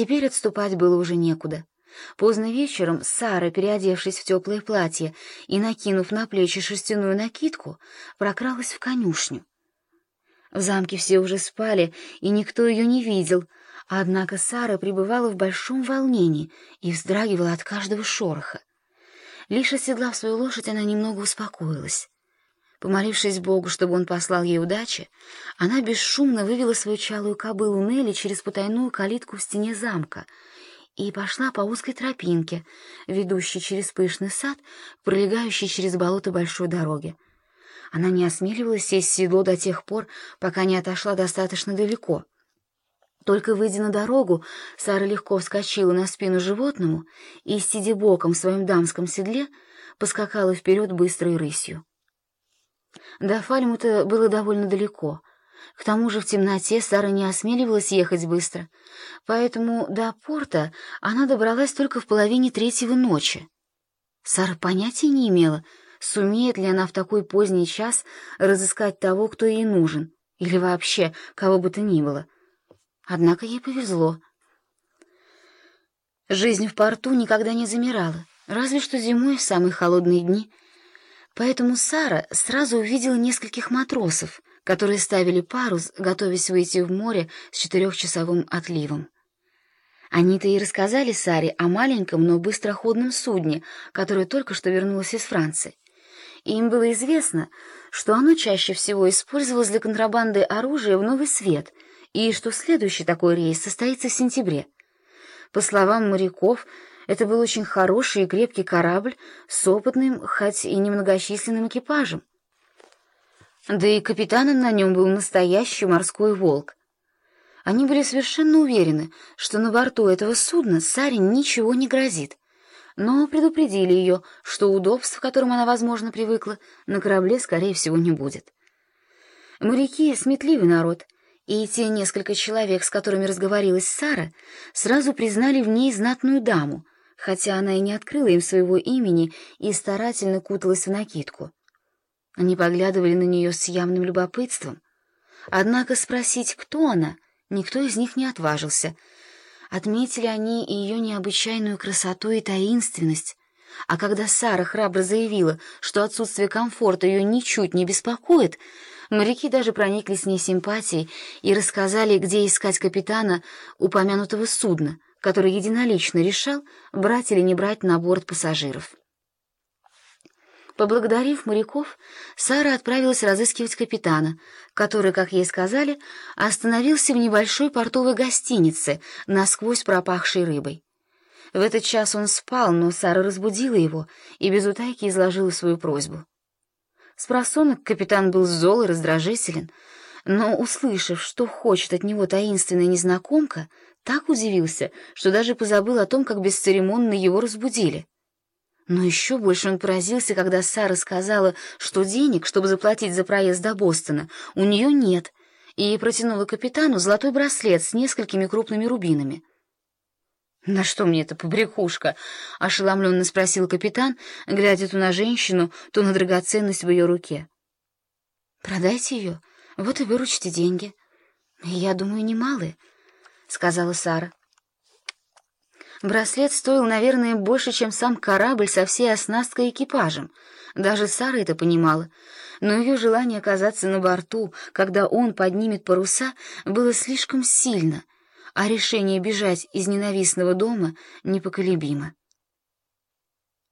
Теперь отступать было уже некуда. Поздно вечером Сара, переодевшись в теплое платье и накинув на плечи шерстяную накидку, прокралась в конюшню. В замке все уже спали, и никто ее не видел, однако Сара пребывала в большом волнении и вздрагивала от каждого шороха. Лишь оседлав свою лошадь, она немного успокоилась. Помолившись Богу, чтобы он послал ей удачи, она бесшумно вывела свою чалую кобылу Нелли через потайную калитку в стене замка и пошла по узкой тропинке, ведущей через пышный сад, пролегающей через болото большой дороги. Она не осмеливалась сесть в седло до тех пор, пока не отошла достаточно далеко. Только выйдя на дорогу, Сара легко вскочила на спину животному и, сидя боком в своем дамском седле, поскакала вперед быстрой рысью. До Фальмута было довольно далеко. К тому же в темноте Сара не осмеливалась ехать быстро, поэтому до порта она добралась только в половине третьего ночи. Сара понятия не имела, сумеет ли она в такой поздний час разыскать того, кто ей нужен, или вообще кого бы то ни было. Однако ей повезло. Жизнь в порту никогда не замирала, разве что зимой в самые холодные дни — Поэтому Сара сразу увидела нескольких матросов, которые ставили парус, готовясь выйти в море с четырехчасовым отливом. Они-то и рассказали Саре о маленьком, но быстроходном судне, которое только что вернулось из Франции. И им было известно, что оно чаще всего использовалось для контрабанды оружия в Новый Свет, и что следующий такой рейс состоится в сентябре. По словам моряков, это был очень хороший и крепкий корабль с опытным, хоть и немногочисленным экипажем. Да и капитаном на нем был настоящий морской волк. Они были совершенно уверены, что на борту этого судна Саре ничего не грозит, но предупредили ее, что удобств, к которым она, возможно, привыкла, на корабле, скорее всего, не будет. Моряки — сметливый народ — и те несколько человек, с которыми разговорилась Сара, сразу признали в ней знатную даму, хотя она и не открыла им своего имени и старательно куталась в накидку. Они поглядывали на нее с явным любопытством. Однако спросить, кто она, никто из них не отважился. Отметили они и ее необычайную красоту и таинственность, а когда Сара храбро заявила, что отсутствие комфорта ее ничуть не беспокоит, моряки даже прониклись с ней симпатией и рассказали, где искать капитана упомянутого судна — который единолично решал, брать или не брать на борт пассажиров. Поблагодарив моряков, Сара отправилась разыскивать капитана, который, как ей сказали, остановился в небольшой портовой гостинице, насквозь пропахшей рыбой. В этот час он спал, но Сара разбудила его и без утайки изложила свою просьбу. Спросонок капитан был зол и раздражителен, но, услышав, что хочет от него таинственная незнакомка, так удивился, что даже позабыл о том, как бесцеремонно его разбудили. Но еще больше он поразился, когда Сара сказала, что денег, чтобы заплатить за проезд до Бостона, у нее нет, и протянула капитану золотой браслет с несколькими крупными рубинами. «На что мне эта побрякушка?» — ошеломленно спросил капитан, глядя то на женщину, то на драгоценность в ее руке. «Продайте ее, вот и выручите деньги. Я думаю, немалые» сказала Сара. Браслет стоил, наверное, больше, чем сам корабль со всей оснасткой и экипажем. Даже Сара это понимала. Но ее желание оказаться на борту, когда он поднимет паруса, было слишком сильно, а решение бежать из ненавистного дома непоколебимо.